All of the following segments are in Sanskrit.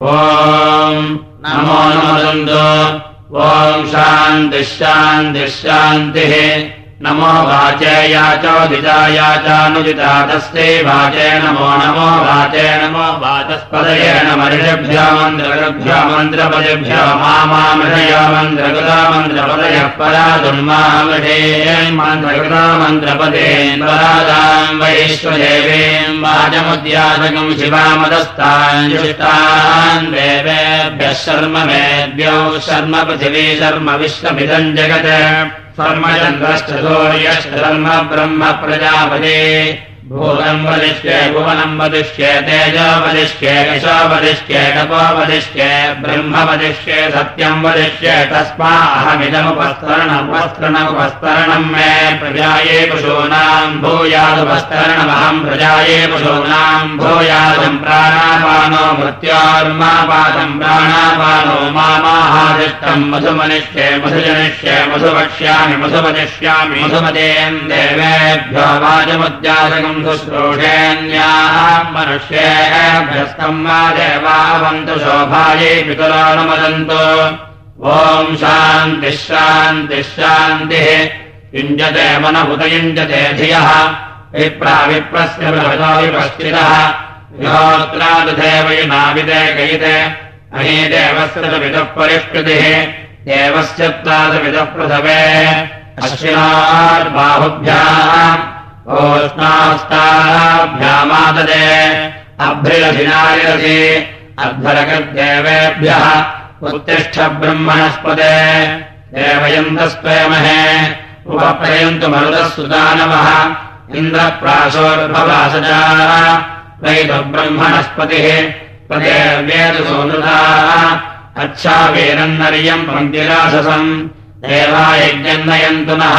ॐ नमो नमदन्तो ॐ शान्तिः नमो वाचे याचोदिताया चानुजिता तस्यै वाचे नमो नमो वाचे नमो वाचस्पदये नमऋषभ्यो मन्त्रगभ्यो मन्त्रपदेभ्यो मामामृषयो मन्त्रकृता मन्त्रपदयः परा दुर्मामृषे मन्त्रकृता मन्त्रपदेन् परादाम् वैश्वदेवीम् वाचमुद्यासकम् शिवामदस्तान् जुष्टान् देवेभ्यः शर्म मेभ्यो शर्म पृथिवी शर्म विश्वमिदम् जगत् कर्मचन्द्रश्च सूर्यश्च धर्म ब्रह्म प्रजापते भूतम् वदिष्ये भुवनम् वदिष्ये तेजो वदिष्ये यशो वदिष्ये तपो वदिष्ये ब्रह्म वदिष्ये सत्यम् वदिष्ये तस्मा अहमिदमुपस्तरणमुपस्तरणमुपस्तरणम् मे प्रजाये पशूनाम् भूयादुपस्तरणमहम् प्रजाये पशूनाम् भूयादम् प्राणापानो मृत्योर्मापादम् प्राणापानो मामाहादिष्टम् मधुमनिष्ये मधुजनिष्ये मधुवक्ष्यामि मधुवदिष्यामि मधुमतेम् देवेभ्यो वाचमुद्यासकम् शुश्रूषेऽन्याः मनुष्येभ्यस्तम् वा देवावन्तु शोभायै पितुरानुमदन्तु। ॐ शान्तिः शान्तिः शान्तिः। युञ्जते मनहुत युञ्जते धियः। विप्राविप्रस्य बृहतो विपश्चितः। विहोत्रादुधेवयुनाविदे कयिते अहीदेवस्य च विदुः परिष्कृतिः। देवस्य त्वादविदुः पृथवे। अश्विनार्बाहुभ्याम् ओष्णास्ताभ्यामाददे अभ्रिरधिनारिरसि अध्वरकृद्देवेभ्यः उत्तिष्ठ ब्रह्मणस्पदे। देवयन्तस्त्वयमहे उपप्रयन्तु मरुतः सुदानवः इन्द्रप्राशोर्भवासजा वैदब्रह्मणस्पतिः पदेव्येतु सोनृताः अच्छावीरन्नर्यम् पङ्क्तिराससम् देवायज्ञन्नयन्तु नः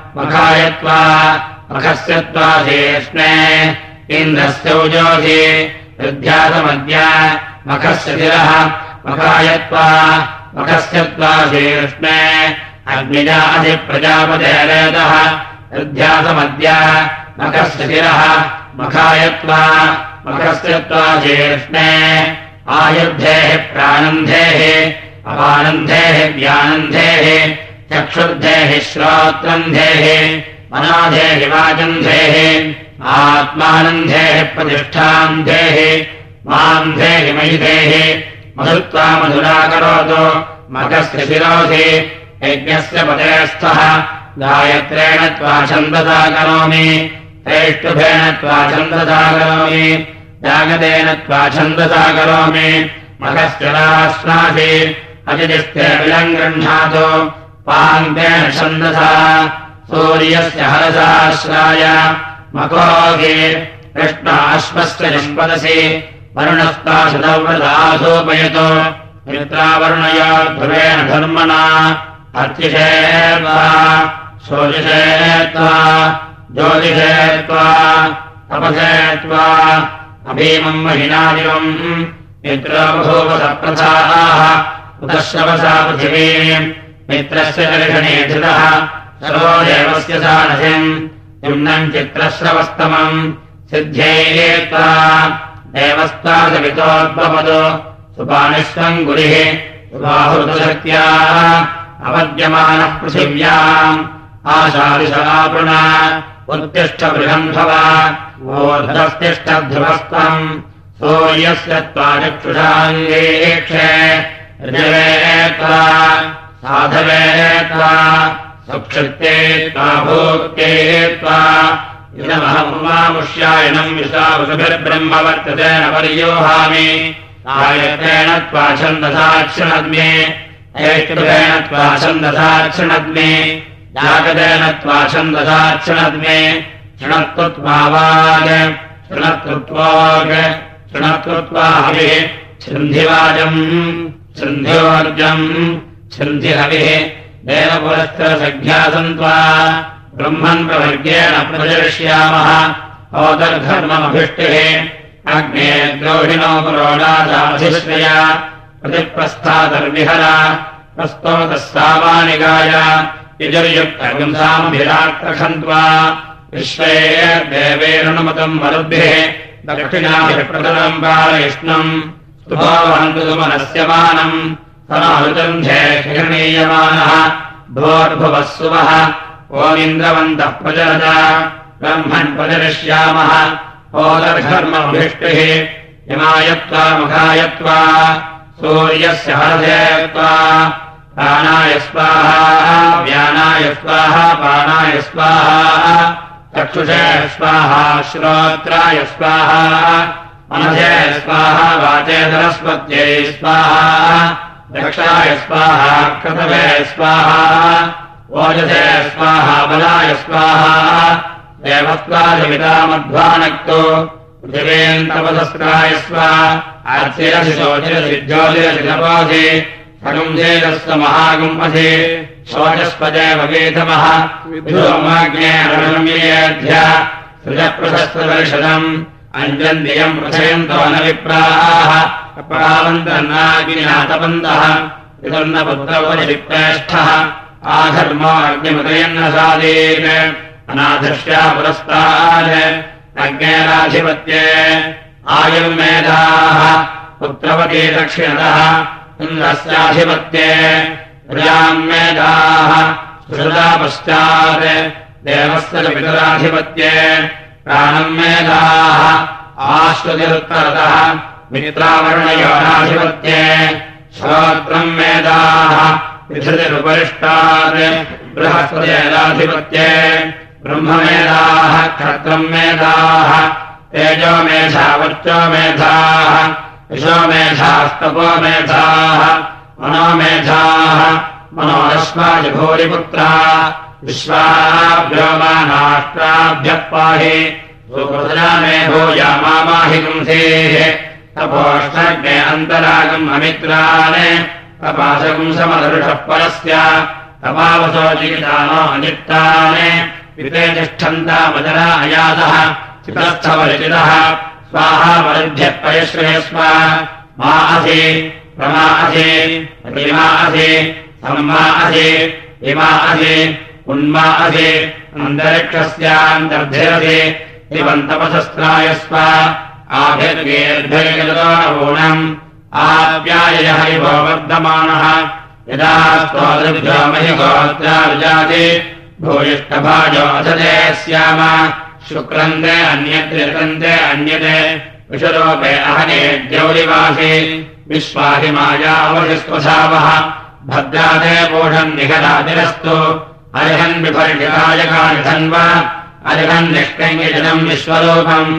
मखायत्वा मखस्य त्वाधीष्णे इन्द्रस्यौजोधि वृद्ध्यासमद्य मखस्य शिरः मखायत्वा मखस्य त्वाधीष्णे अग्निजाधिप्रजापतेरेदः वृद्ध्यासमद्य मखस्य शिरः मखायत्वा मखस्य त्वाधीष्णे आयुर्धेः प्राणन्धेः, अपानन्धेः व्यानन्धेः चक्षुर्धेः श्रोत्रन्धेः मनाधेः वाचन्धेः आत्मानन्धेः प्रतिष्ठान्धेः मान्धेः मयिधेः मधुत्वा मधुरा करोतु मखस्य शिरोधि यज्ञस्य पदेस्थः गायत्रेण त्वा छन्दसा करोमि श्रेष्ठुभेन त्वा छन्दसा करोमि जागतेन त्वा छन्दसा करोमि अजिदिस्ते विलम् गृह्णातु पाङ्क्तेन छन्दसा सूर्यस्य हरसाश्राय मकोगे कृष्णाश्वस्य निष्पदसि वरुणस्ता शतव्रतासोपयतु मित्रावरुणया ध्रुवेण धर्मणा अर्चिषे त्वा शोजिषे त्वा ज्योतिषे त्वा तपसे त्वा अभीमम् महिनादिवम् मित्रबभूवसप्रथाः उतश्रवसा पृथिवीम् मित्रस्य दर्शने धृतः। सर्वो देवस्य सानसिम् युम्नम् चित्रश्रवस्तमम्। सिद्ध्ये त्वा देवस्तादवितोद्भवतु सुपानिष्वम् गुरिः। सुबाहुतशक्त्या अपद्यमानः पृथिव्याम्। आशादिशापृण उत्तिष्ठ बृहन्भव। ओधरस्तिष्ठ ध्रुवस्त्वम् सूर्यस्य त्वा चक्षुषाङ्गीक्षे ऋजवे त्वा साधवे त्वा सुक्षित्ते त्वा भोक्ते त्वा इदमहमुष्यायनम् विशावृभिर्ब्रह्म वर्तते न पर्योहामि। आयत्रेण त्वा छन्दसाक्षिणग्ने ऐष्टुभेन त्वा छन्दसाक्षिणग्ने जागतेन त्वा छन्दसाक्षिणग्ने शृणत्तु त्वा वाग् शृणत्तु त्वाग् शृणत्तु त्वा हविः सन्धिवाजम् सन्ध्योर्जम् सन्धिहविः देवपुरस्त्रसङ्ख्यासन्त्वा ब्रह्मन् प्रवर्गेण प्रदर्श्यामः ओदर्धर्ममभिष्टिः अग्ने द्रोहिणो पुरोणादाधिश्रया प्रतिप्रस्थादर्विहरा प्रस्तोतः सामानिगाय यजुर्युक्तगुंसामभिराक्रखन्त्वा विश्वे देवेरुणमतम् मरुद्भिः दक्षिणाभिः प्रतरम् पालयिष्णम् स्तुभोवन्तुमनस्य मानम् समानुतन्धे हिरणीयमानः भोर्भुवः सुवः ओमिन्द्रवन्तः प्रचरत ब्रह्मन् प्रचरिष्यामः ओदर्धर्मभिष्टिः हिमायत्वा मुखायत्वा सूर्यस्य हरधेत्वा प्राणाय स्वाहा व्यानाय स्वाहा पाणाय स्वाहा चक्षुषे स्वाहा श्रोत्राय स्वाहा स्वाहा वाचे सरस्वत्यै स्वाहा दक्षाय स्वाहा कृतवे स्वाहा ओजसे स्वाहा बलाय स्वाहा देवत्वादिमितामध्वानक्तो पृथिवेन्तपदस्त्राय स्वा नपोधि सगुंसेदस्य महागुम्पधि शोचस्पदेव वेधमः विधोमाज्ञेऽध्य सृजप्रशस्तदर्शनम् अञ्जन्दियम् प्रथयन्तो न विप्राः अपरावन्तन्नाग्निनातपन्तः विदर्णपुत्रवरिप्रेष्ठः आधर्मो अग्निमुदयन्न सादीन् अनाधर्ष्या पुरस्तात् अज्ञेराधिपत्ये आयुर्मेधाः पुत्रवती दक्षिणतः। इन्द्रस्याधिपत्ये। प्रजाम् मेधाः सुहृदा पश्चात् देवस्य च पितराधिपत्ये। प्राणम् मेधाः। आश्वतिरुत्तरतः मित्रावर्णयोनाधिपत्ये श्रोत्रम् मेधाः विधृतिरुपरिष्टात् बृहस्पतेराधिपत्ये ब्रह्ममेधाः क्षत्रम् मेधाः तेजो मेधा वर्चो मेधाः यशो मेधास्तपो मेधाः मनोमेधाः मनोरश्वाजभूरिपुत्रा विश्वाभ्योमानाष्ट्राभ्यः पाहि सुकृतनामे भूयामाहि पुंसेः तपोष्टज्ञे अन्तरागम् अमित्रान् तपाशपुंसमदर्षः परस्य तपावसो जीतानो अनित्तान् विते तिष्ठन्तामजरा अयातः चितस्थवलिचितः स्वाहा वरुभ्यः पयश्रयस्व मा असि प्रमा असि प्रतिमा असि सम्मा असि इमा असि उन्मा असि अन्तरिक्षस्यान्तर्धिरसि त्रिवन्तपशस्त्रायस्व आभिर्गेर्भिर्गतोणम् आप्याय हरिभो वर्धमानः यदा स्वदृभ्यो महि गोत्रा भूयिष्ठभाजो अधते स्याम। शुक्रन्ते अन्यद्रितन्ते अन्यते विषरोपे अहने द्यौरिवासि विश्वाहि मायावशिस्वसावः भद्रादे पोषम् निगदातिरस्तु अर्हन् विपर्यकायकानि धन्व अर्हन् निष्कङ्गजनम् विश्वरूपम्।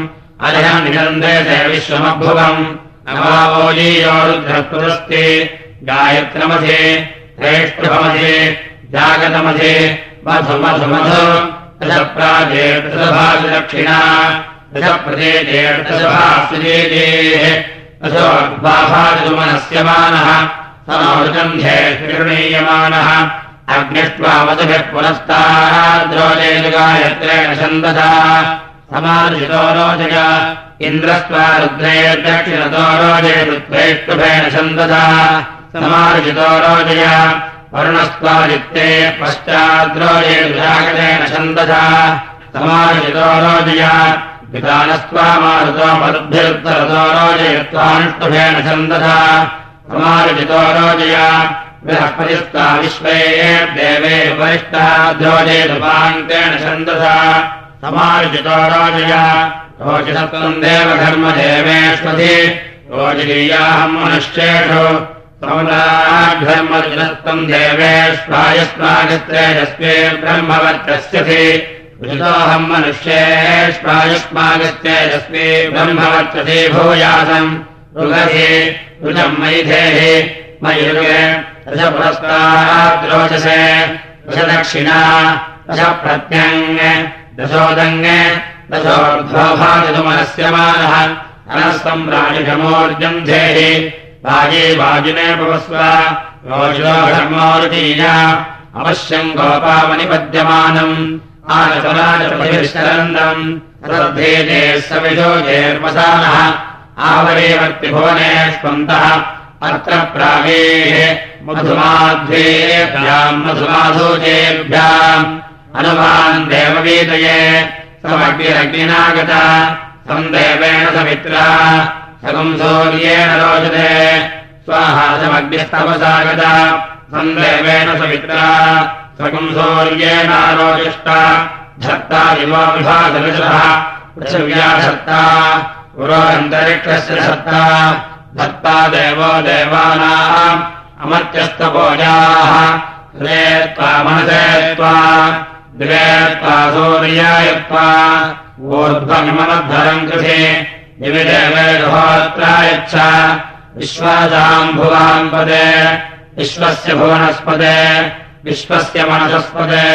अर्हन् निगन्धे ते विश्वमभुवम् नवावोजीयो रुद्रपुरस्ति गायत्रमधे श्रेष्ठमधे जागतमधे मधु मधु मधु दशप्राजेर्दशभागदक्षिणा दशप्रदेजेर्दशभासुजेजेः दशोर्भाभागुमनस्य मानः। समावृतन्धे निर्णीयमानः अग्निष्ट्वा वधुभिः पुनस्ताद्रोजेजुगायत्रेण छन्दसा समार्जितो रोजय। इन्द्रस्त्वा रुद्रेर्दक्षिणतो रोजे रुद्रेष्टुभेण छन्दसा। समार्जितो रोजय। वरुणस्त्वादित्ते पश्चाद्रोजे समार्जितो रोजय। विधानस्त्वा मारुतो मरुद्भिरुत्तरतो रोजयत्वानुष्टुभेन छन्दसा। समार्जितो रोजय। बृहस्पतिस्ता विश्वे देवे वरिष्ठः द्रोजेदुपान्तेन छन्दसा समार्जितो रोजय रोचिसत्त्वम् देवघर्मदेवेष्वधि रोजिनीयाहम् मनुश्चेषु समलाघर्मरुचिसत्त्वम् देवेष्वायुष्मागत्रे यस्मे ब्रह्मवर्चस्यसि ऋतोऽहम् मनुष्येष्वायुष्मागत्य यस्मे ब्रह्मवर्चसे भूयासम्। ऋगसि ऋजम् मैधेहि मयुगे रजपुरस्ताद्रोचसे रजदक्षिणा रजप्रत्यङ् प्रत्यङ् दशोदङ् दशोर्ध्वोभाजतुमनस्य मानः अनस्तम् राजमोर्जम् धेः वागे वाजिने भवस्व रोषो धर्मोरुतीया अवश्यम् गोपावनिपद्यमानम्। आचलाचरन्दम् रद्धेजे सविशोजेर्वसानः आवरेवर्तिभुवने स्पन्दः अत्र प्रागेः मधुमाध्वेभ्याम् मधुमाधूजेभ्याम् अनुमान् देववीतये सन्देवेन समित्रा सकम् सौर्येण रोचते। स्वाहा समग्निस्तवसागता सन्देवेन समित्रा सकम् सौर्येणारोचिष्टा धत्ता दिवोविभासविषः पृथिव्या धत्ता पुरोरन्तरिक्षस्य धत्ता। धत्ता देवो देवानाम् अमर्त्यस्तभोजाः द्वे त्वा मनसे त्वा द्वे त्वा सूर्यायत्वा ऊर्ध्वमिममद्धरम् कृषि दिवि देवेहोत्रायच्छ विश्वासाम् भुवाम् पदे विश्वस्य भुवनस्पदे विश्वस्य मनसस्पदे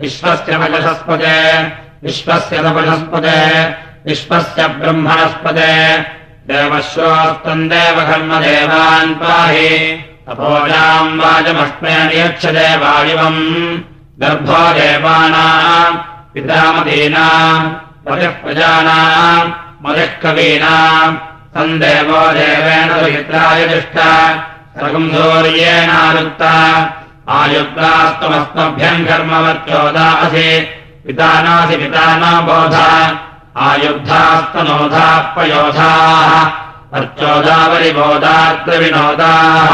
विश्वस्य मजसस्पदे विश्वस्य तपसस्पदे विश्वस्य ब्रह्मणस्पदे। देवश्रोस्तम् देवकर्मदेवान् पाहि अपोजाम् वाजमस्मे नियच्छते वायुवम् गर्भो देवानाम् पितामदीनाम् पतिः प्रजानाम् मदिः कवीनाम् देवो तिष्ठा सर्वम् सूर्येणायुक्ता आयुक्तास्तमस्मभ्यम् कर्मवच्चोदासि पितानासि पिताना बोध आयुद्धास्तनोधाः पयोधाः अर्चोदावलिबोधात्रविनोदाः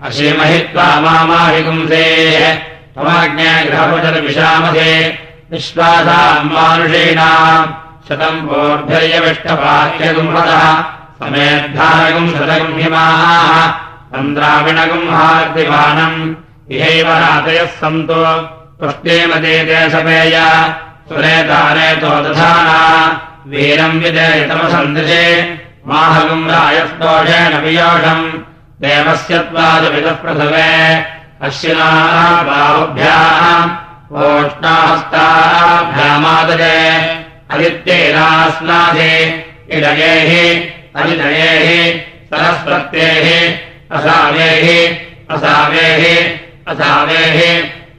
अन्तरिक्षप्रवरीयान् अशीमहित्वा मामाहिगुंसेः त्वमाज्ञे गृहपचर्विषामसे विश्वासाम् मानुषीणाम्। शतम् वोर्धर्यविष्टवाक्यगुंहतः समेद्धारगुम् शतगुंहिमाः तन्द्राविणगुम् हार्दिवानम्। इहैव रातयः सन्तो। त्वष्टेमते देशपेय सुरेतारेतो दधाना। वीरम् विदेतमसन्दृशे माहगुम् रायस्तोषेण वियोषम् देवस्य त्वाजविदः प्रसवे अश्विनाः बाहुभ्याम् ओष्णाहस्ताभ्यामादरे अदित्यैरास्नाधे इडयेः अजिदयेः सरस्वत्येः असावेः असावेः असावेः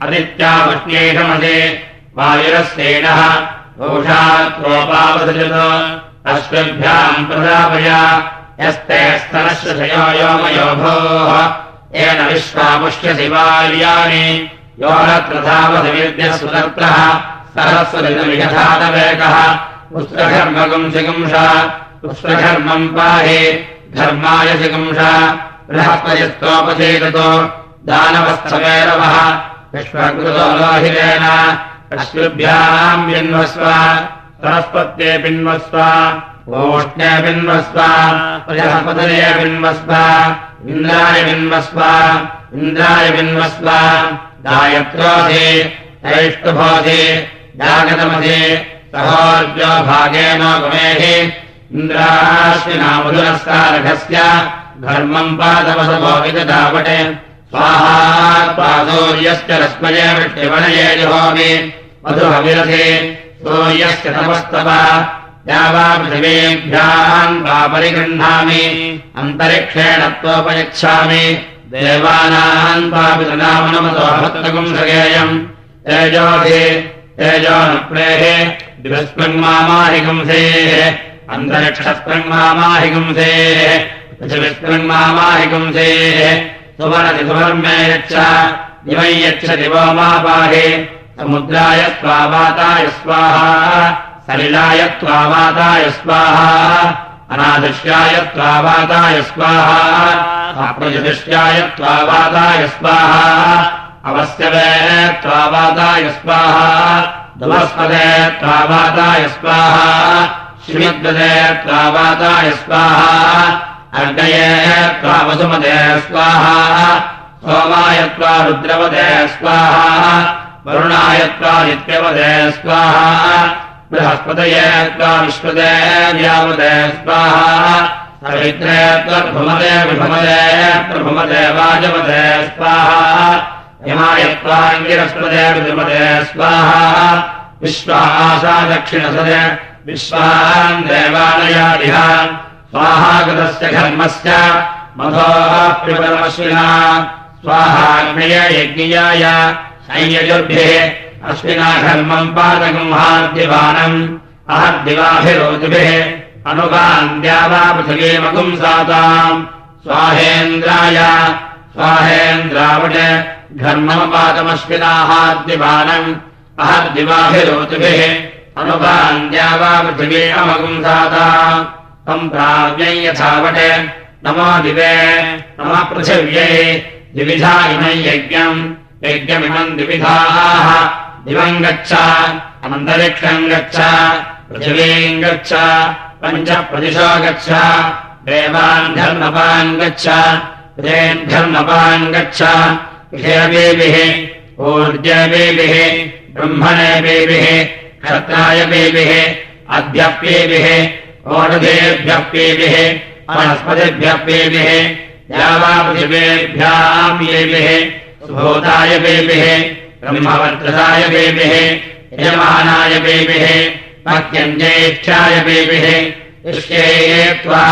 अदित्यावष्ण्येषमदे वायुरस्येणः घोषात्रोपावसजत। अश्वभ्याम् प्रदापय यस्ते स्तनश्रशयो योमयो भोः येन विश्वामुष्यसि वार्याणि यो रत्रधावसविद्यः सुदर्त्रः सरस्वतिमिषधातवेकः पुत्रघर्मगुम् सिगुंसा पुत्रघर्मम् पाहि धर्माय दानवस्थवेरवः। विश्वकृतो लोहिरेण अश्रुभ्याम् बिन्वस्व। सरस्वत्ये बिन्वस्व ओष्णे बिन्वस्व बृहस्पतये बिन्वस्व इन्द्राय बिन्वस्व इन्द्राय बिन्वस्व भागेन गुमेः इन्द्राश्विनामधुरस्कारघस्य धर्मम् स्वाहा पादौर्यश्च रश्मये वृष्टिवणये जुहोमि मधुहविरथे सूर्यस्य तपस्तव या वा पृथिवीभ्याम् वा परिगृह्णामि। अन्तरिक्षेण त्वोपयच्छामि। देवानाम् पापितनामनमतो भक्तकुम् सगेयम् तेजोधि अन्तरिक्षस्पृङ्मामाहिगुंसेः पृथिविस्पृङ्मामाहिगुंसेः सुवरति सुवर्मे यच्छ दिवै यच्छ दिवो मा पाहि। समुद्राय त्वावाताय स्वाहा सलिलाय त्वावाताय स्वाहा। अनादृश्याय त्वावाताय स्वाहा। अप्रजदृश्याय त्वावाताय स्वाहा। अवस्यवे त्वावाताय स्वाहा। दुवस्पदे त्वावाताय स्वाहा। श्रीमद्वदे त्वावाताय स्वाहा। अर्गये त्वा वसुमदे स्वाहा। सोमाय त्वा रुद्रवदे स्वाहा। वरुणाय त्वा नित्यवदे स्वाहा बृहस्पतये त्वा विश्वदे स्वाहा सवित्रे त्वद्भुमदे विभमदे प्रभुमदे वाजवदे स्वाहा यमाय त्वाङ्गिरस्पदे विद्मदे स्वाहा विश्वासा दक्षिणसदे विश्वान् देवालयादिह स्वाहागतस्य घर्मस्य मधोप्रिपदमश्विना स्वाहाग्नेयज्ञयाय संयजुर्भिः अश्विना घर्मम् पादगुंहाद्यवानम् अहद्दिवाभिरोजिभिः अनुगान्द्यावा पृथिवीमगुंसाताम् स्वाहेन्द्राय स्वाहेन्द्रावट घर्मपादमश्विनाहाद्यवानम् अहद्दिवाभिरोजिभिः अनुगान्द्यावा पृथिवी अमगुंसाताम्। तम् प्राव्यै यथावट नमो दिवे नमः पृथिव्यै। द्विविधा इमम् यज्ञम् यज्ञमिमम् द्विविधाः दिवम् गच्छ अनन्तरिक्षम् गच्छ पृथिवीम् गच्छ, पञ्चप्रदिशो गच्छ, देवान् धर्मपान् गच्छ धर्मपान् गच्छ विषयबेभिः ऊर्जबेभिः ब्रह्मणेबेभिः क्षत्रायबेभिः वनस्पतिभ्यप्येभिः येभिः बेभिः ब्रह्मवर्त्रसाय बेभिः यजमानाय बेभिः वाक्यञ्जेच्छाय बेभिः इष्ये त्वा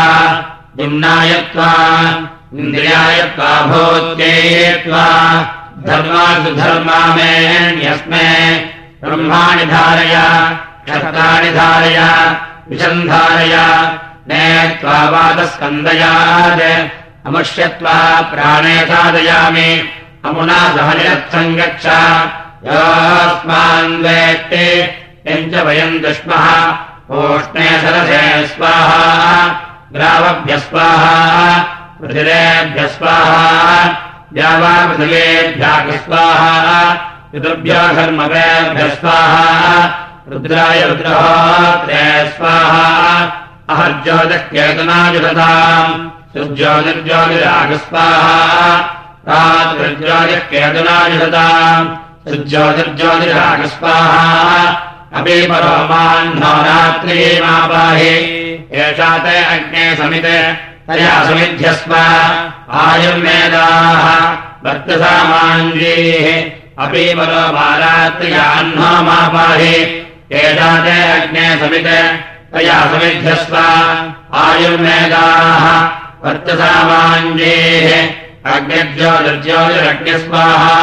निम्नाय त्वा इन्द्रियाय त्वा भूत्यये त्वा धर्मा मेऽन्यस्मे ब्रह्माणि धारय क्षत्राणि धारय विषन्धारय नेत्वा वादस्कन्दयात् अमुष्यत्वा प्राणे साधयामि अमुना सहनिरर्थम् गच्छ योऽस्मान् वेत्ते यम् च वयम् ओष्णे सरसे स्वाहा ग्रावभ्य स्वाहा पृथिरेभ्य स्वाहा द्यावापृथिवेभ्याः स्वाहा पितृभ्यो धर्मवेभ्य स्वाहा रुद्राय रुद्रहोत्रे स्वाहा अहर्ज्योतिकेतनाजुषताम् सुज्योतिर्ज्योतिरागस्वाहा रात्रिज्योतिर्केतनाजुषताम् सुज्योतिर्ज्योतिरागस्वाहा अपि परोमाह्नो रात्रीमापाहि एषा ते अग्ने समिते, तया समिध्यस्व। आयुर्वेदाः वर्तसामाञ्जीः अपि परोमा रात्र्याह्नो मापाहि एषा ते अग्ने समिते, तया समिध्यस्व। आयुर्वेदाः अग्निर्ज्योतिर्ज्योतिरग्निस्वाहा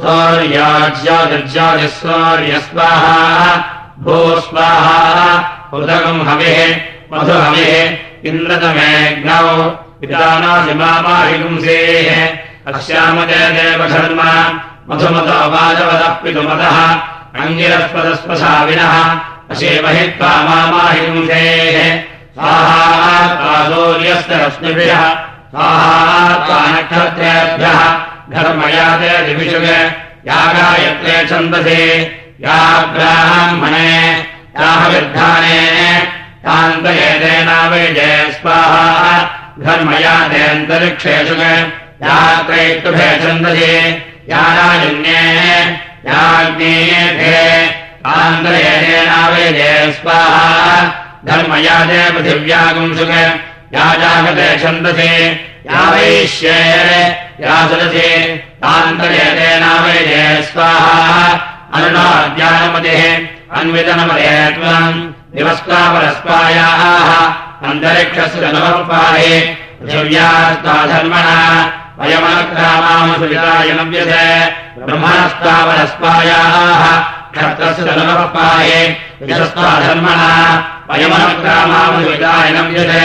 सौर्याज्योतिर्ज्योतिस्सौर्यस्वाहा भूस्वाहा उदगम् हविः, मधुहविः इन्द्रतमेऽग्नौ पितानासिमापाहिगुंसेः अस्यामजयदेवधर्मा मधुमतोपादवदप्पितुमतः अङ्गिरस्पदस्पसाविनः अशेमहि त्वा मामाहिगुंसेः, स्वाहा त्वा सूर्यस्य स्वाहा नक्षत्रेभ्यः घर्मयाते दिविषुग यागायत्रे छन्दसे। या ब्राह्मणे याः विद्धाने तान्तयेतेनावैजय स्वाहा। घर्मयातेऽन्तरिक्षेषु या त्रैष्टुभे छन्दसे। या राजन्ये याज्ञेयेभे आन्तर्येनावेदे स्वाहा। धर्मयादे पृथिव्यागुंसुक या जागते या वैश्ये या सदसे तान्तर्यतेनावेदे स्वाहा अनुनाद्यानमतिः अन्वितनमदे त्वम् दिवस्त्वापरस्पायाः अन्तरिक्षस्य नवपाहे पृथिव्यास्त्वा धर्मणा वयमनुक्रामामसुवितायनव्यसे ब्रह्मणस्तावनस्पायाः क्षत्रस्य धर्मपाहे विशस्त्वा धर्मणा वयमनुक्रामामसुवितायनव्यसे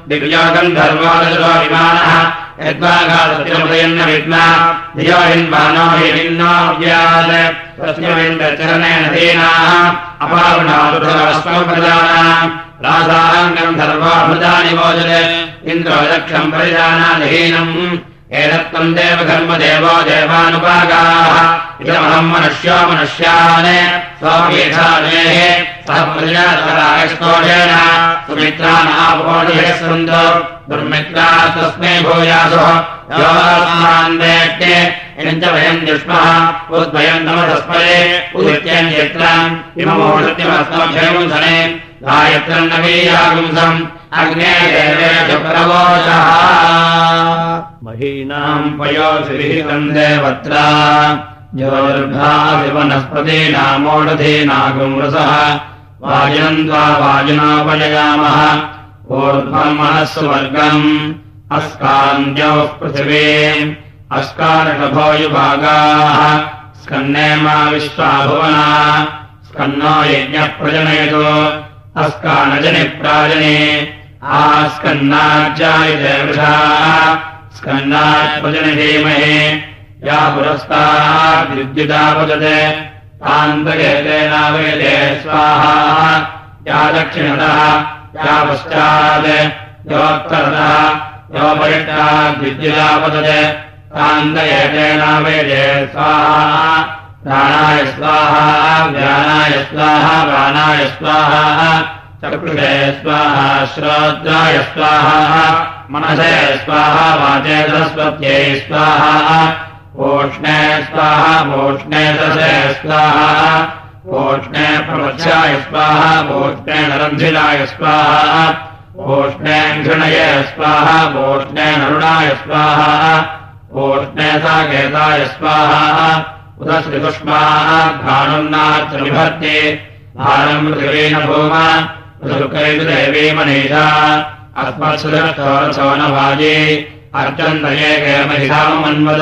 दिव्यागन्धर्वादशो विमानः यद्वागादत्यमुदयन्न विद्मा धियो हिन्वानो हिन्नाव्यात् तस्मिन् चरणेन दीनाः। अपावृणादुभवस्मप्रदानाम् रासाङ्गम् धर्वाभृतानि मोचते इन्द्रो दक्षम् परिजानाधीनम् एतत्त्वम् देवधर्मदेवो देवानुपागाः इदमहम् मनुष्यो मनुष्यान् स्वामेधानेः सह प्रजातरायस्तोषेण सुमित्रानापोषः सन्तो दुर्मित्रा तस्मै भूयासुः च वयम् दुष्मः उद्वयम् नमतस्मरे उदित्यम् यत्राम् इममोषत्यमस्मभ्यम् धने गायत्रम् नवीयागुंसम् अग्ने प्रवोचः महीनाम् पयोधिविहितम् देवत्रा ज्योर्भादिवनस्पतीनामोषधीनागुम् रसः वाजिनम् त्वा वाजिनोपजयामः। ऊर्ध्वम् मनस्वर्गम् अस्कान्द्योः पृथिवी। अस्कारषभोयुभागाः स्कन्ने मा विश्वाभुवना। स्कन्नो यज्ञः प्रजनयतु अस्कानजनिप्राजने आस्कन्नाज्जायते वृषाः स्कन्नात्पजनि धीमहि। या पुरस्ताद्विद्युदापजते तान्तकेतेनावेदे स्वाहा। या दक्षिणतः या पश्चात् योत्तरतः योपरिष्टाद्विद्युदापतते तान्तयेतेनावेदे स्वाहा। प्राणाय स्वाहा व्यानाय स्वाहा प्राणाय स्वाहा चक्षुषे स्वाहा श्रोत्राय स्वाहा मनसे स्वाहा वाचे स्वाहा ओष्णे स्वाहा वोष्णे ससे स्वाहा। ओष्णे प्रवच्याय स्वाहा वोष्णे नरन्धिराय स्वाहा। ओष्णे घृणये स्वाहा वोष्णे नरुणाय स्वाहा। ओष्णे साकेताय स्वाहा। उदश्रिपुष्माः घाणुन्नात्रविभर्ति भारम् पृथिवीन भूम ऋतुकैतुदेवी मनीषा। अस्मत्सुरसोनभाजी अर्चन्दयेकमहिषामन्वद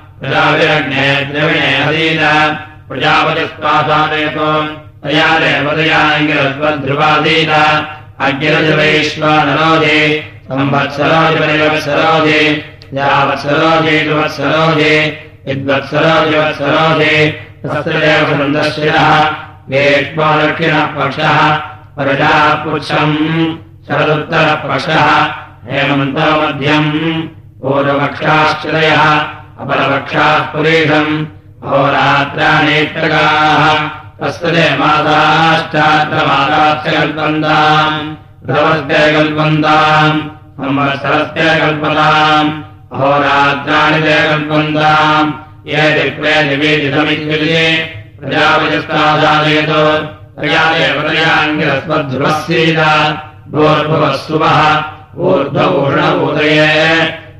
संवत्सरोधिपरिवत्सरोधि यावत्सरोधि दुवत्सरोधि यद्वत्सरोधिवत्सरोधि तस्त्रदेव सुन्दशिरः वेष्मादक्षिणः पक्षः परजाः पुच्छम् शरदुत्तरपक्षः हेमन्तो मध्यम् पूर्वपक्षाश्चरयः अपरपक्षाः पुरीषम्। अहोरात्राणेत्रगाः माताश्चात्रमाताश्च कल्पन्ताम् ध्रुवस्य कल्पन्ताम्। संवत्सरस्य कल्पताम्। अहोरात्राणि ते कल्पन्ताम्। ये दिक्वे निवेदितमित्युजे प्रजापतिस्तादालयतो। तया देवतयाङ्गिरस्वध्रुवस्येत भूर्भुवः सुवः। ऊर्ध्वभूषणभूतये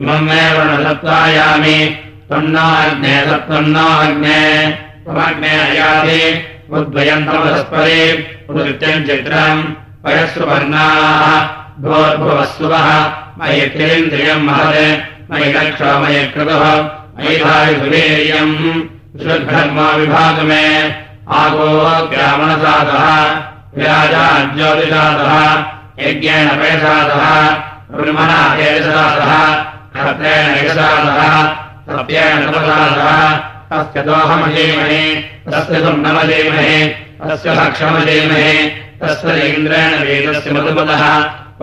इममे वर्णसत्तायामि त्वन्नाग्ने सत्त्वन्नाग्ने त्वमग्ने अयाति उद्वयन्तमसस्परे उदृत्यम् चित्रम्। मयि किलिन्द्रियम् महत्। मयि मयि क्रतुः विभाग मे आगोग्रामणसाधः विराजाज्योतिषाधः यज्ञेन पेषाधः ब्रह्मणा क्षत्रेण यशादः तपसादः तस्य दोहमजीमहे तस्य सुम्नमजीमहे तस्य भक्षमजीमहे तस्य इन्द्रेण वेदस्य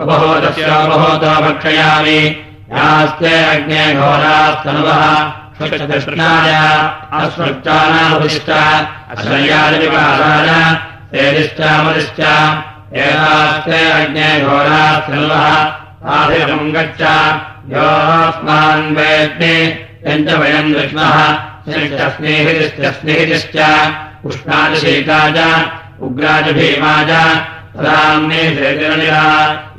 उपहोदस्योपहोतो भक्षयामि। यास्ते अग्ने घोरास्तनुवः कृष्णाय अस्मृक्तानाभुदिष्ट अश्रयादिपादाय तेदिश्चामदिश्च एतास्ते अग्ने घोरास्तनुवः आधिरम् गच्छ योऽस्मान् वेत्ति यञ्च वयम् विष्णः स्नेहितिश्च स्नेहितिश्च उष्णादिशीता च उग्राज भीमा च तदाम्निषेतिरनिरा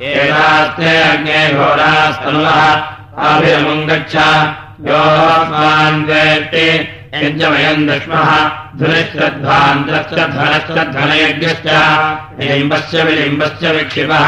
एतास्ते अग्ने घोरास्तनुवः आभिरमुम् गच्छ। योऽस्मान् वेत्ति यज्ञमयम् दक्ष्मः धुनिश्रद्धान्तश्च धनश्च धनयज्ञश्च लिम्बश्च विलिम्बश्च विक्षिपः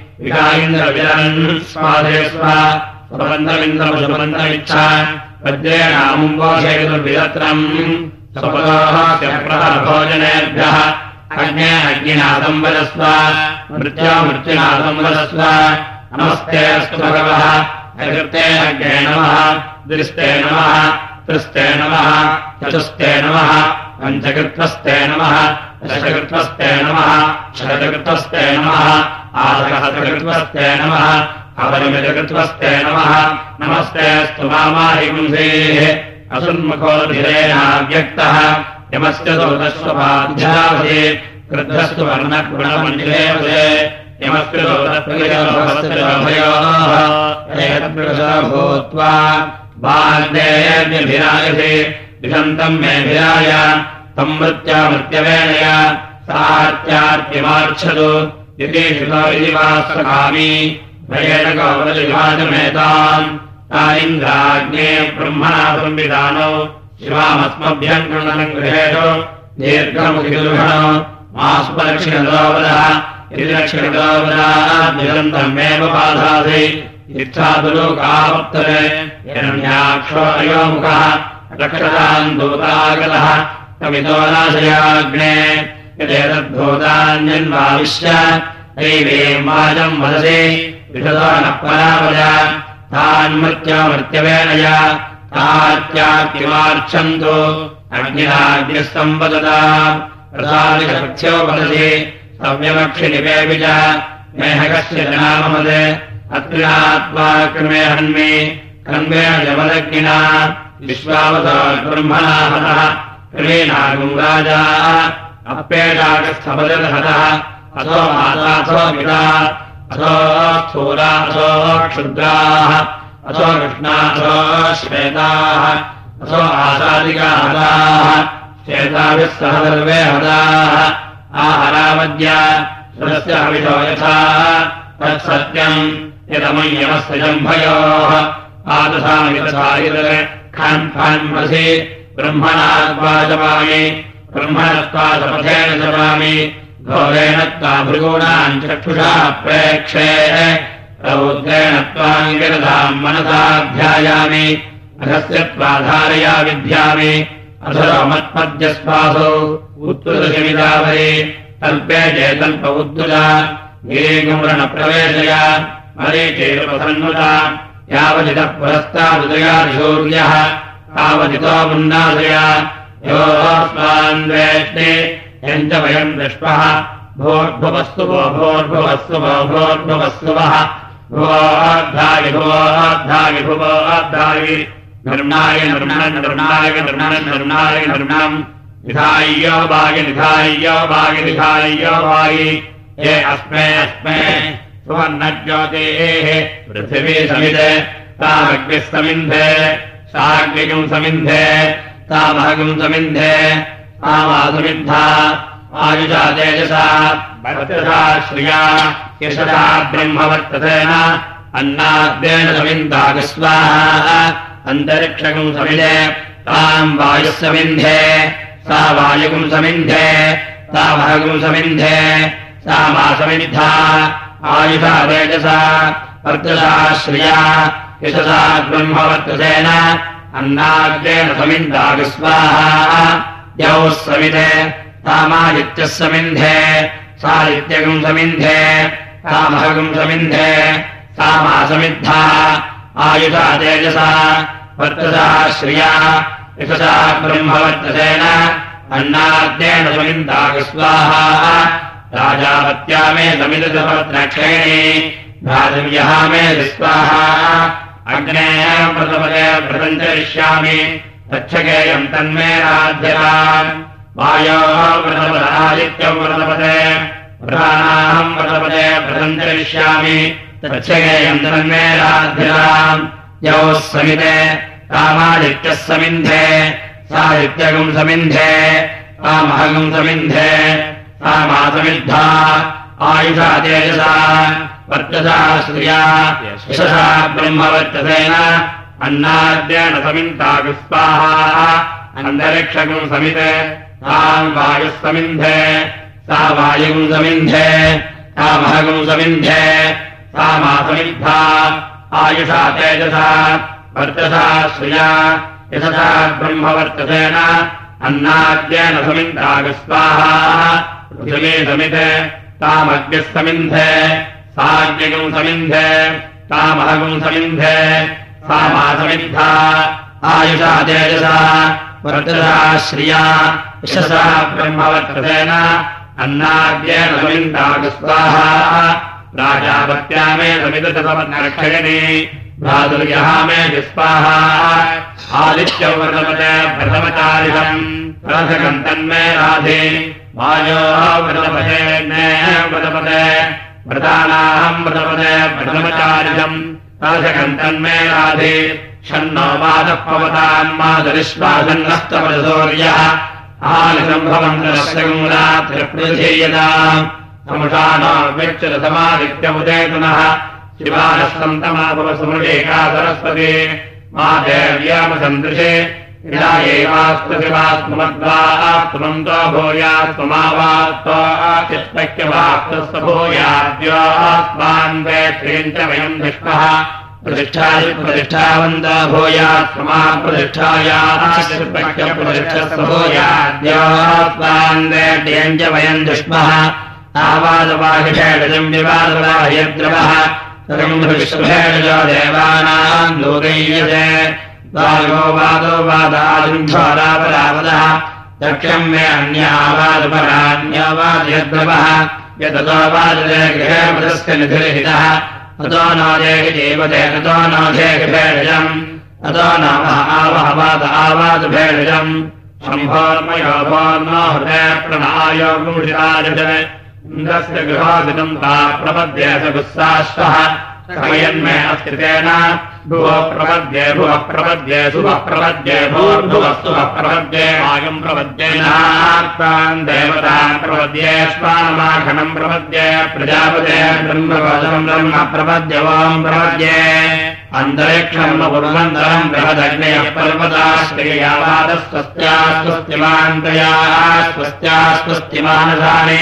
भोजनेभ्यः अग्ने अग्निना संवदस्व मृत्या मृत्युना संवदस्व नमस्ते अस्तु भगवः अकृते अग्ने नमः दृष्टे नमः त्रिस्ते नमः चतुस्ते नमः पञ्चकृत्वस्ते नमः दशकृत्वस्ते नमः शतकृत्वस्ते नमः आसहस्रकृत्वस्ते नमः। अपरिमितकृत्वस्ते नमः। नमस्ते स्तु मामाहिपुंसेः असन्मुखोर्धिरेणाव्यक्तः यमस्य सौतस्वपाध्यावसे क्रुद्धस्तु वर्णगुणमञ्जिलेवसे। यमस्य सौतस्य भूत्वा संवृत्या मृत्यवेणय सात्यार्त्यमार्च्छतु इति इति इन्द्राग्ने ब्रह्मणा संविधानो शिवामस्मभ्यम् कृणनम् गृहेषु दीर्घमुखिदुर्घणो इति दक्षिणदोवदाद्यन्तमेव बाधासि इच्छादुलोकावत्तरे यरण्याक्षो अयोमुखः रक्षताम् दूतागतः कवितो नाशयाग्ने यदेतद्भूतान्यन्वाविश्य दैवीम् वाजम् वदसि परावज तान्मृत्यामृत्यवेनय तात्यात्युमार्च्छन्तु अग्निराग्निः सम्वदता प्रसादिशक्त्यो वदसि सव्यमक्षिनिवेपि च मेहकस्य जनाममद अत्रिणात्मा क्रमे हन्मि क्रमेण ब्रह्मणा हतः क्रमेणागुम् राजा अप्येडाकस्थपदहतः अथो माताथो विदा अथो स्थूलाथो क्षुद्राः। अथो कृष्णाथो श्वेताः। अथो आसादिका हताः। श्वेताभिः सह सर्वे हताः। आहरामद्य स्वस्य हविषो यथा। तत्सत्यम् यदमय्यमस्य जम्भयोः खन्मसि ब्रह्मणात्वा जपामि ब्रह्मणत्वा सपथेन जपामि घोरेण त्वा भृगूणाम् चक्षुषा प्रेक्षे। रौद्रेण त्वाम् गिरधाम् मनसाध्यायामि अधस्य त्वाधारया विद्यामि। अधरो मत्पद्यस्वासौ उत्तुदशमिदावरे कल्पे चेतल्प उद्दुला गिरिगुम्रणप्रवेशय। मरीचेरुपसन्नुता। यावदितः पुरस्तादुदयादिशौर्यः। तावदितो मुन्नादया यञ्च वयम् दृष्पः भोर्भुवस्तु वो भोर्भुवस्तु वो भोर्भुवस्तु वः भुवोद्धायि भुवोद्धायि भुवोद्धायि निर्णाय निर्णन् निर्णाय निर्णन् निर्णाय निर्णम्। निधाय्यो वायि निधाय्यो वायि निधाय्यो वायि ये अस्मे अस्मे। सुवर्णज्योतेः पृथिवी समिते तामग्निः समिन्धे साग्निकम् समिन्धे तामहगम् समिन्धे तामासमिद्धा आयुषा तेजसा वर्तसा श्रिया, यशसा ब्रह्मवर्ततेन अन्नाद्येन समिन्दागस्वाहा अन्तरिक्षकम् समिधे ताम् वायुः समिन्धे, सा वायुगुम् समिन्धे, तामहगुम् समिन्धे सा मासमिद्धा आयुषा तेजसा वर्तसा श्रिया, यशसा ब्रह्मवर्ततेन अन्नाद्येन समिन्दागस्वाहा यौः समिते तामादित्यः समिन्धे सादित्यगम् समिन्धे तामहगम् समिन्धे तामासमिद्धा आयुषा तेजसा वर्तसा श्रिया यशसा ब्रह्मवर्तसेन अन्नाद्येन समिन्दागस्वाहा राजावत्या मे समिदपत्रक्षेणे भ्रातव्यः मे स्वाहा अग्ने व्रतपदे व्रतञ्चरिष्यामि तच्छकेयम् तन्मे राध्यता वायोः व्रतपदादित्यम् व्रतपदे व्रतानाहम् व्रतपदे व्रतञ्चरिष्यामि तच्छकेयम् तन्मे राध्यताम् यौः समिते रामादित्यः समिन्धे सादित्यगम् समिन्धे रामहगम् समिन्धे रामासमिद्धा आयुषा तेजसा वर्तसा श्रिया। यशसा ब्रह्मवर्तसेन अन्नाद्येन समिन्तागुस्वाहा अन्तरिक्षगम् समिते। ताम् वायुः समिन्धे। सा वायुगम् समिन्धे। तामहगम् समिन्धे। तामासमिद्धा आयुषा तेजसा। वर्तसा श्रिया। यशसा ब्रह्मवर्तसेन अन्नाद्येन समिन्तागस्वाहा पृथिवी समिते। तामग्निः समिन्धे साज्ञगम् समिन्धे तामहगम् समिन्धे आयुषा तेजसा वर्तसा श्रिया, यशसा ब्रह्मवर्तसेन अन्नाद्येन समिन्दागस्वाहा राजापत्या मे समिदतमक्षयणे भ्रातुर्यः मे विस्वाहा आदित्यव्रतपदे प्रथमचारिषम् प्रथकम् तन्मे राधे वायो मे व्रतपदे व्रतानाहम् व्रतपदे प्रथमचारिषम् प्रथकम् तन्मे राधे। षण्णो मादः पवतान् मादरिश्वासन्नस्तपदसौर्यः आलिसम्भवन्तरश्रगुरात्रिप्रधीयता समुषानो व्यक्तिरसमादित्यमुदेतुनः शिवानस्तन्तमापवसुमृडेका सरस्वती। मा देव्यामसन्दृशे यदा एवास्तु शिवास्त्वमद्वात्मन्तो भूयास्त्वमावात्त्वाचित्तक्यवाक्तस्य भूयाद्योस्मान् वेत्रीम् च वयम् दृष्टः प्रतिष्ठादि प्रतिष्ठावन्तो भूयात्मा प्रतिष्ठायाश्चित्तक्यप्रतिष्ठस्य भूयाद्योस्मान् वेट्यम् च वयम् दृष्मः आवादवाहिषेडजम् विवादवाह्यद्रवः। विश्वेणजो देवानाम् लोकय्यते वायो वादो वादाजुन्धोरापरावदः दक्षम् मे अन्यावादपरान्यवादयद्रवः यततो वादते गृहे पदस्य निधिरहितः। अतो नो देहि देवते ततो नो देहिभेडजम् अतो नाम आवहवाद आवादभेडजम् शम्भोर्मयो भोर्नो हृदय प्रणायो गुंशिराजते इन्द्रस्य गृहादिनम् ता प्रपद्ये स गुस्साश्वः समयन्मे अस्ति तेन। भुवः प्रपद्ये भुवः प्रपद्ये शुभः प्रपद्ये भूर्भुवः शुभः प्रपद्ये वायुम् प्रपद्येनार्तान् देवतान् प्रपद्ये श्वानमाघनम् प्रपद्ये प्रजापते ब्रह्मवचनम् ब्रह्म प्रपद्य वाम् प्रपद्ये। अन्तरिक्षम् पूर्वन्तरम् बृहदग्नयः पर्वताश्रयावादः स्वस्त्या स्वस्तिमान्तया स्वस्त्या स्वस्तिमानसानि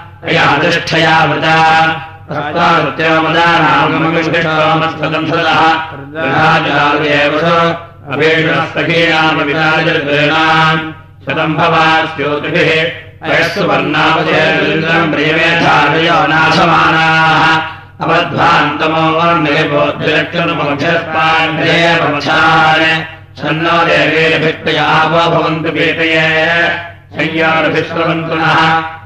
अयातिष्ठया वृता अभेषणस्तखीनामविराजनाम् शतम्भवा स्योतिभिः अयस्सु वर्णावचेन्द्रम् प्रियमेधारयो नाथमानाः। अवध्वान्तमो वर्णयपोद्विलक्षणमक्षस्पाण्डेयवक्षान् छन्नो देवेरभिक्तयावो भवन्तु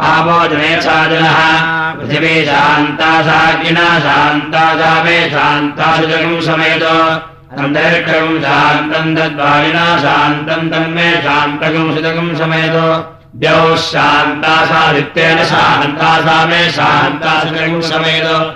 आमोदने साधनः पृथिवी शान्ता सागिना शान्ता सामे शान्ता सुजगम् समेतो। अन्तरिक्षम् शान्तम् तद्वारिणा शान्तम् तन्मे शान्तकम् सुजगम् समेतो। द्यौः शान्ता सादित्येन शान्ता सा मे शान्ता सुजगम् समेतो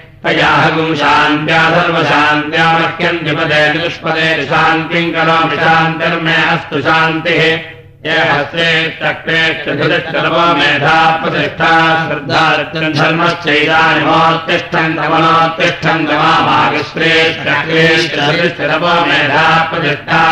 तयाहगुम् शान्त्या सर्वशान्त्यामह्यन्तिपदे दुष्पदे शान्तिम् करोमि शान्तिर्मे अस्तु शान्तिः। ये हस्ते मेधा प्रतिष्ठा श्रद्धार्थम् मेधा प्रतिष्ठा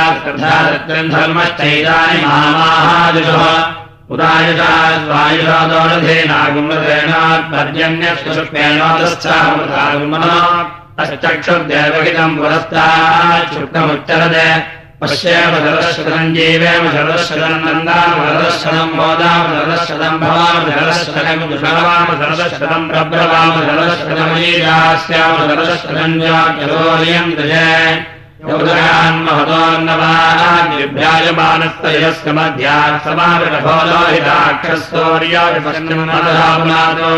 महामाहादिशः उदायुषा स्वायुषादोरधेनागुम्रेणात्पर्जन्यस्वष्पेणोदश्चागुमनश्चक्षुर्देवहितम् पुरस्ताच्छुक्तमुच्चरदे पश्येव शरश्वतम् जीवेम शरदशतम् नन्दाम शरदशतम् मोदाम शरदशतम् भवाम शरदशतम् दुषवाम शरदशतम् प्रब्रवाम शरदशतमयीयास्याम शरदशतम् जाग्यलोलयम् दजय योदयान्महतोन्नवाभ्यायमानस्तयस्य मध्यात् समाविरभोलोहिताक्षस्तौर्यादिपश्चिमनादो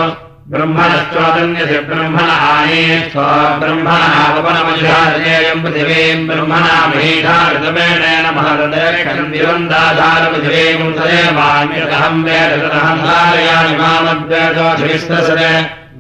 ब्रह्मणश्चोदन्यस्य ब्रह्मण आये स्वब्रह्मणावपनमजुधारजेयम् पृथिवीम् ब्रह्मणा धारयामि मामद्वेदोऽधिविस्तसरे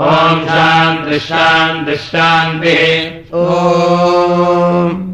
ॐ शान्तिः शान्तिः शान्तिः ओ